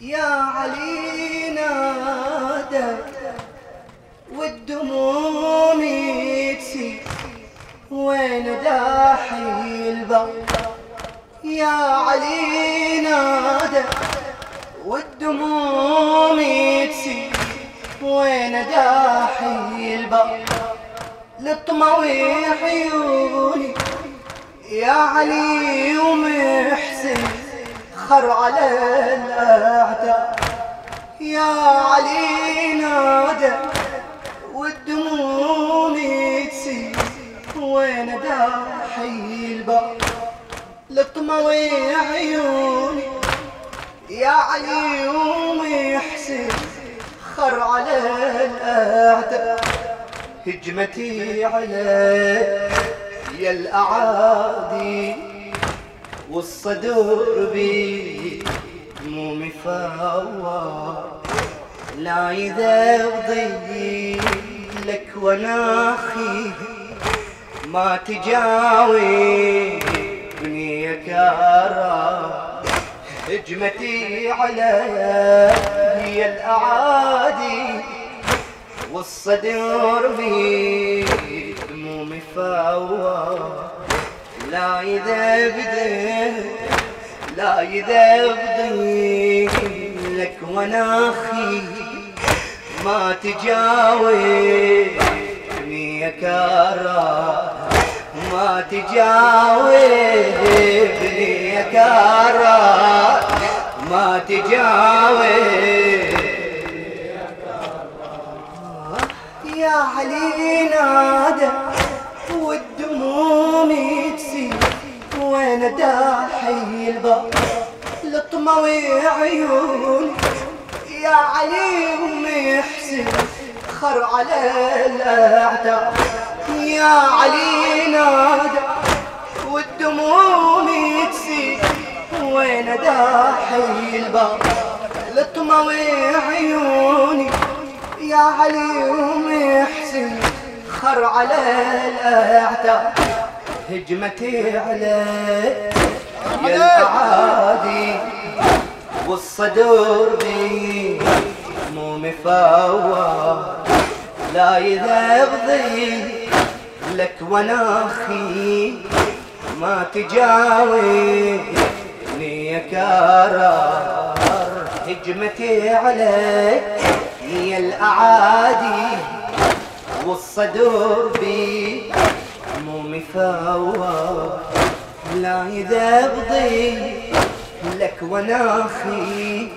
يا علي نادى والدموم تسيل وين داحي البر؟ يا علي نادى والدموم تسيل وين داحي البر؟ للطموي عيوني يا علي ومحسن. خر على الأعداء. يا علي نادى والدموم تسيل وين داحي الباب لطموي عيوني يا علي ومحسن خر على الأعداء. هجمتي على يا الأعادي. والصدر بي مو مفوى لا يذبضي لك وناخي ما تجاوي بني كارا. هجمتي على هي الأعادي والصدر بي مو مفوى لا يذبضي لا يذبضي لك وناخي ما تجاوبني كارا ما تجاوبني يا كارا ما تجاوب يا علي نادى والدموم تسيل وين داحي الباب لطموي عيوني يا علي ومحسن خر على الأعداء. يا علي نادى والدموم تسيل وين داحي الباب لطموي عيوني. يا علي ومحسن خر على الأعداء. هجمتي عليه يا الاعادي والصدور بي. مو مفوى لا يذبضي لك وناخي ما تجاوبني يا كارار هجمتي عليك هي الاعادي والصدور بي. مفوى لا يذبضي لك وناخي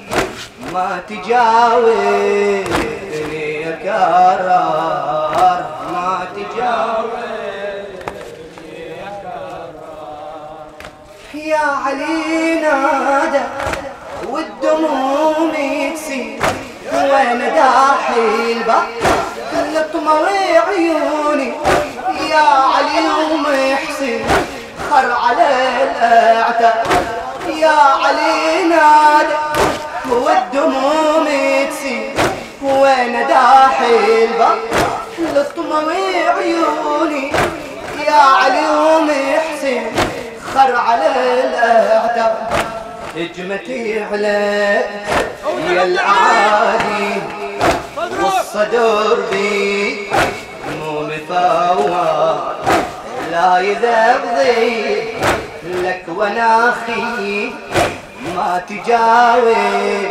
ما تجاوبني يا كرار ما تجاوبني يا كرار يا علي نادى والدموم تسيل وين داحي الباب لطموي عيوني. يا علي ومحسن خر على الأعتاب. يا علي نادى والدموم تسيل وين داحي الباب لطموي عيوني. يا علي ومحسن خر على الأعتاب. هجمتي على يا العادي والصدر بي مو مفوى لا يذبضي لك وناخي ما تجاوبني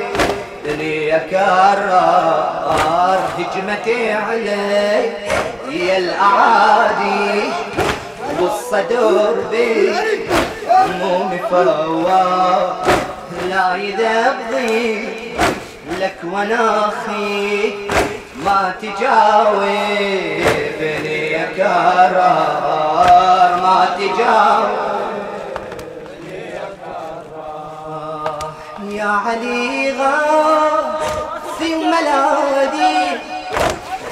يا كرار. هجمتي علي يا الاعادي والصدر بي مو مفوى لا يذبضي لك وناخي ما تجاوبني يا كرار ما تجاوبني يا كرار يا علي غاثي وملادي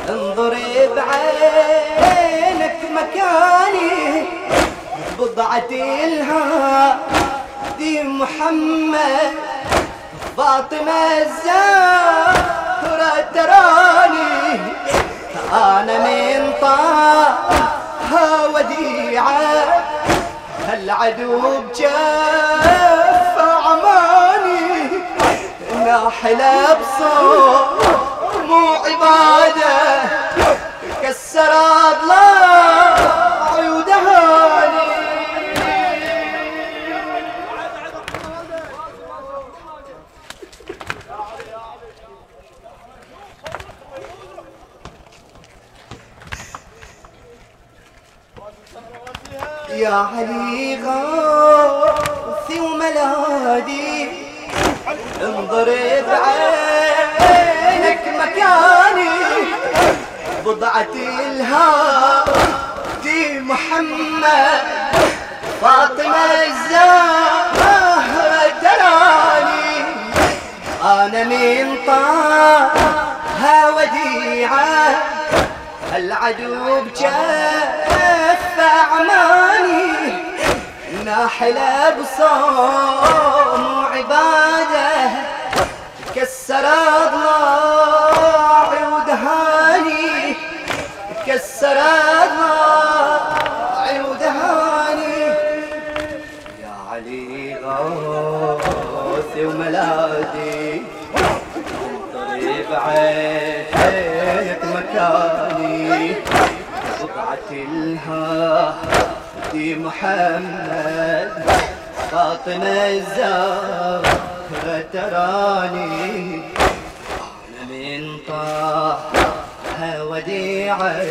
انظر بعينك مكاني بضعة الهادي محمد فاطمة الزهرة تراني. أنا من طاها وديعة العدو بجف عماني. يا حلا بصوت مو عبادة كسر أضلاع علي غاثي وملادي انضرب عينك مكاني. بضعة الهادي محمد. فاطمة الزهرة تراني. أنا من طه وديعة العدو بجف عماني ناحل بصوم وعبادة كسر أضلاعي ودهاني. كسر أضلاعي ودهاني. يا علي غوثي وملادي. طريب عينك مكاني. بقعة الهادي محمد. فاطمة الزهرة تراني. من طه وديعة.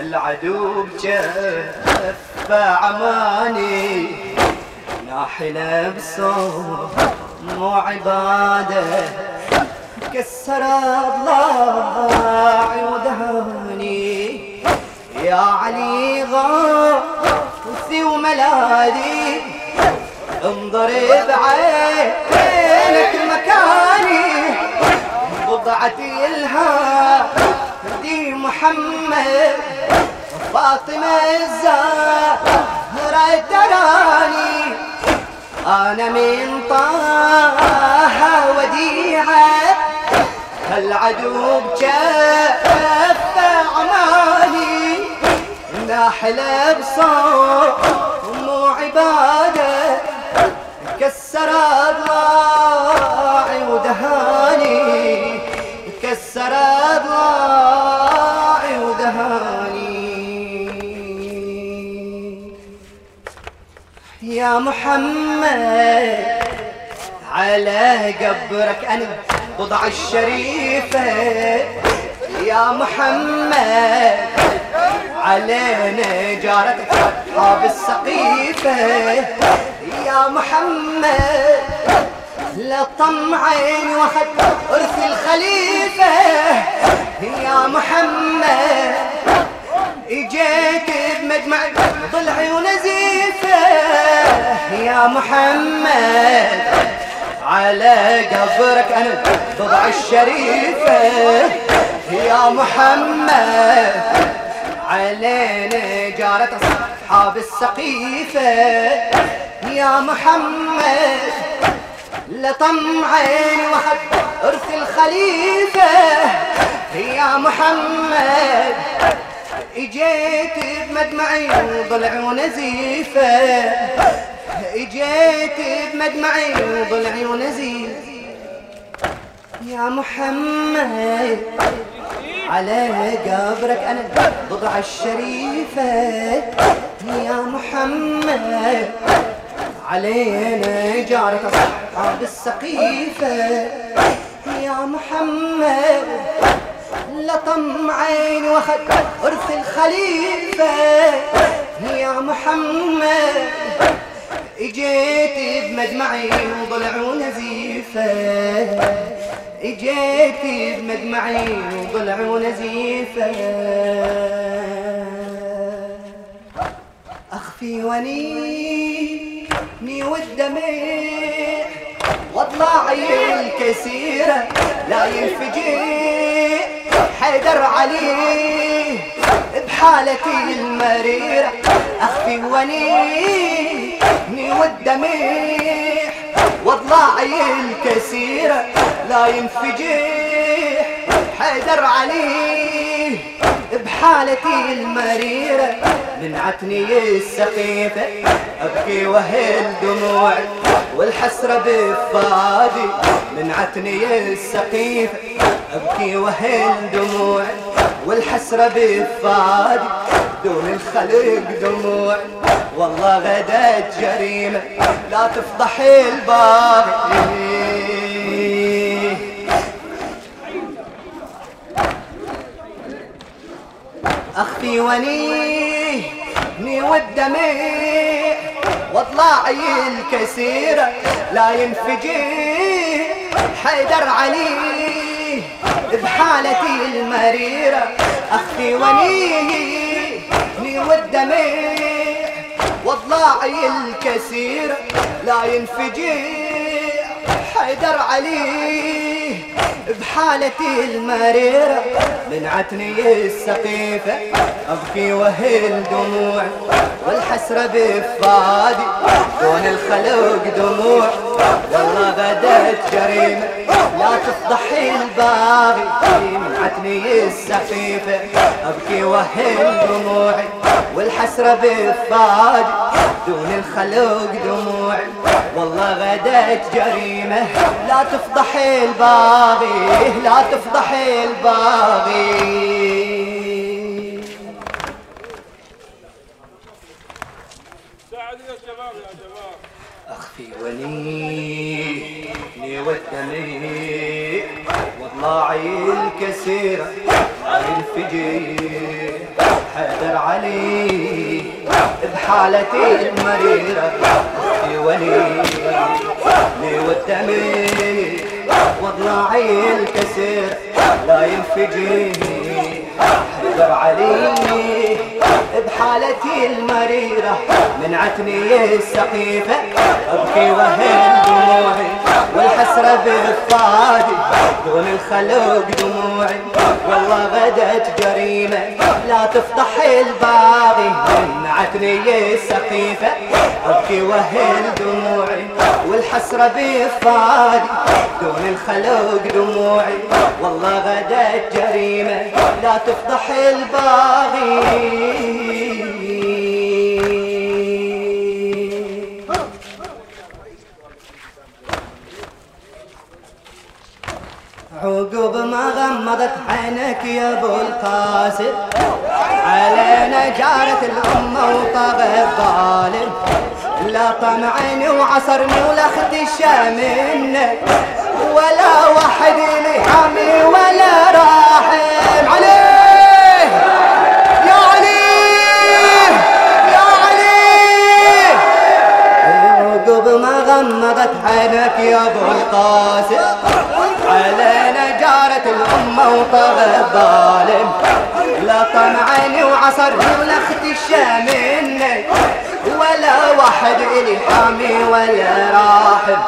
العدو بجف عماني. ناحلة بصوت مو عبادة كسر أضلاعي ودهاني. يا علي غاثي وملاذي انضرب عينك مكاني. بضعتي الهادي محمد. فاطمة الزهرة تراني أنا من طه وديعة. العدو بجف عمالي ناحل بصوم وعبادة كسر أضلاعي ودهاني كسر أضلاعي ودهاني. يا محمد على قبرك أنا بضع الشريفة. يا محمد علينا جارتك أصحاب السقيفة. يا محمد لا طمعين واخد ارث الخليفة. يا محمد إجيت بمجمع ضلعي ونزيفة. يا محمد على قبرك أنا بضع الشريفة. يا محمد علينا جارت أصحاب السقيفة. يا محمد لطمعين واخد ارث الخليفة. يا محمد إجيت بمدمعي وضلعي ونزيفة. إجيت بمدمعي وضلعي ونزيفة. يا محمد على قبرك أنا بضع الشريفة. يا محمد علينا جارك اصحاب السقيفة يا محمد لطم عيني واخد ارث الخليفة. يا محمد إجيت بمجمعي وضلع نزيفة. إجيت بمجمعي وضلع نزيفة أخفي ونيني والدمع واضلاعي الكثيرة لا ينفجئ حيدر عليه بحالتي المريرة. أخفي ونيني والدمع واضلاعي الكثيرة لا ينفجئ حيدر عليه بحالتي المريرة منعتني السقيفة أبكي وهل دموعي والحسرة بفادي منعتني السقيفة أبكي وهل دموعي والحسرة بفادي دون الخلق دموع. والله غدت جريمة لا تفضح الباغي أخفي ونيني والدمع. واضلاعي الكثيرة لا ينفجي حيدر علي. بحالتي المريرة. أخفي ونيني والدمع واضلاعي الكثيرة لا ينفجي حيدر علي. بحالتي المريرة منعتني السقيفة. أبكي وهل دموع والحسرة بفادي دون الخلق دموع والله بدت جريمة. لا تفضح الباغي. منعتني السقيفة. أبكي وهل دموعي والحسرة بفادي دون الخلق دموعي والله غدت جريمة. لا تفضح الباغي. لا تفضح الباغي. أخفي ونيني والدمي واضلاعي الكثيرة الفجي حيدر علي بحالتي المريرة. أخفي ونيني والدمي واضلاعي الكثيرة لا ينفجي حيدر علي بحالتي المريرة منعتني السقيفة أبكي وهن دموعي والحسرة بفادي دون الخلق دموعي. والله غدت جريمة لا تفضح الباغي منعتني السقيفة أبكي وهن دموعي. والحسرة بفادي دون الخلق دموعي. والله غدت جريمة لا تفضح الباغي عقب ما غمضت عينك يا ابو القاسم. علينا جارت الأمة وطغى الظالم. لا طمعني وعصرني ولا اخت الشامن ولا واحد لي حامي ولا راحم. عليه غمضت عينك يا ابو القاسم. علينا جارت الأمة وطغى الظالم لا طمعني وعصرني ولا اخت الشامن ولا واحد إلي حامي ولا راحم.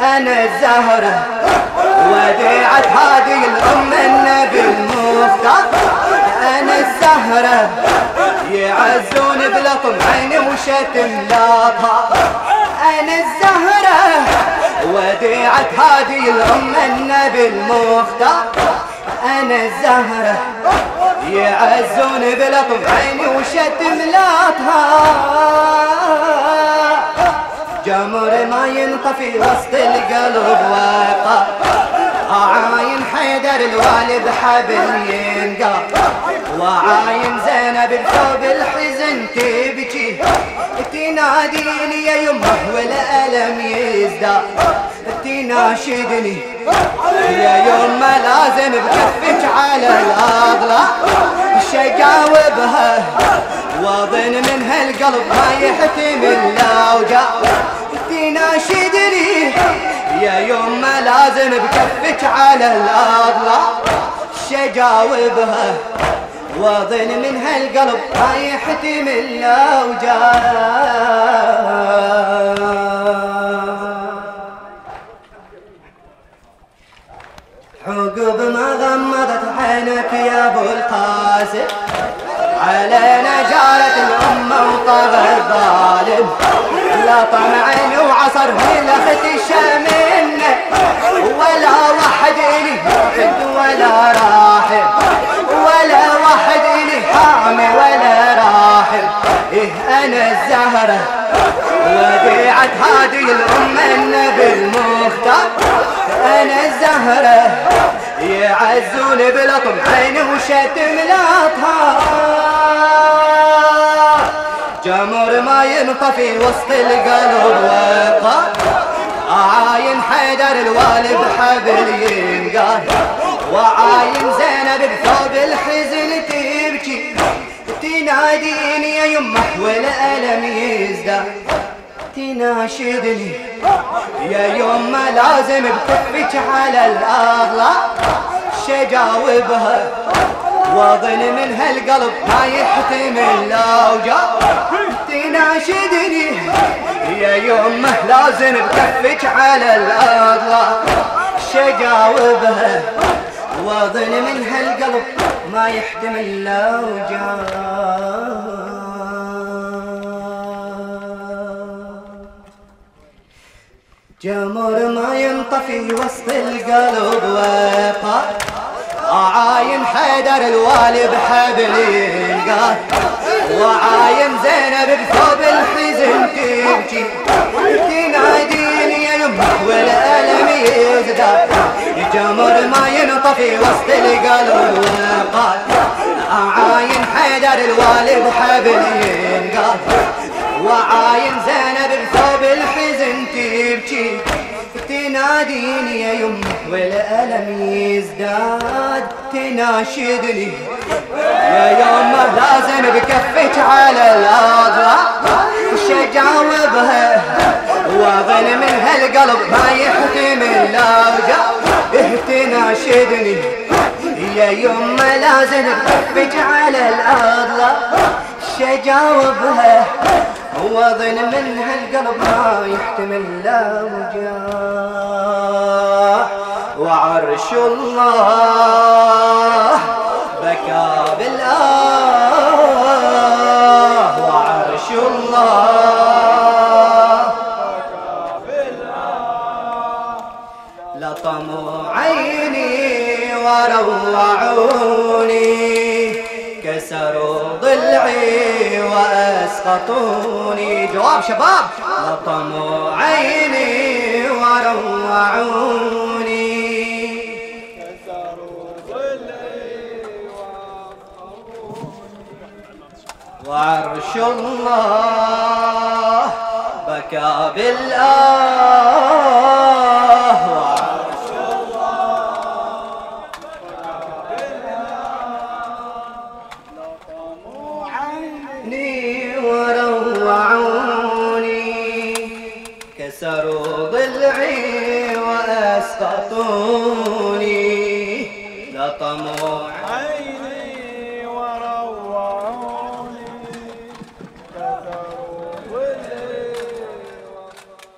أنا الزهرة وديعة هذه الأمة النبي المختار أنا الزهرة يعزون بلطم عيني وشتم لاطها أنا الزهرة وديعة هذه الأمة النبي المختار. أنا الزهرة يعزون بلطم عيني وشتم لاطها جمر ما ينطفي وسط القلب واقع. عاين حيدر الوالد حبل ينقى وعاين زينب الثوب الحزن تبكي تناديني يا يمه والألم يزداد تناشدني يا يمه لازم بكفك على الأضلاع. شجاوبها واظن من هالقلب ما يحتمل لوجع تناشدني يا يمه لازم بكفك على الأضلاع. شجاوبها واظن من هالقلب ما يحتمل لوجع عقب ما غمضت عينك يا أبو القاسم. علينا جارت الأمة وطغى الظالم. لا الشامن ولا واحد إلي واحد ولا واحد إلي مهره يعزون بلطم عين وشتم الاطهار جمر ما ينطفي وسط القلب وقال عاين حيدر الوالد حبل ينقال وعاين زينب بثوب الحزن تبكي. تناديني يا يمه والألم يزداد تناشدني يا يمه لازم بكفك على الأرض شجاوبها واظن من هالقلب ما يحتمل لو جاء تناشدني يا يمه لازم بكفك على الأرض شجاوبها واظن من هالقلب ما يحتمل لو جاء جمر ما ينطفي وسط القلب وقال عاين حيدر الوالي بحبل ينقال وعاين زينب بثوب الحزن تبكي تناديني يا يمه والألم يزداد. جمر ما ينطفي وسط القلب وقال عاين حيدر الوالي بحبل ينقال وعاين زينب بثوب تناديني يا يمه والألم يزداد. تناشدني يا يمه لازم بكفك على الأرض شجاوبها واظن من هالقلب ما يحتمل لو جاء تناشدني يا يمه لازم بكفك على الأرض شجاوبها وظن من هالقلب ما يحتمل لا وجاع وعرش الله شباب. لطموا عيني وروعوني. وعرش الله بكى بالآه.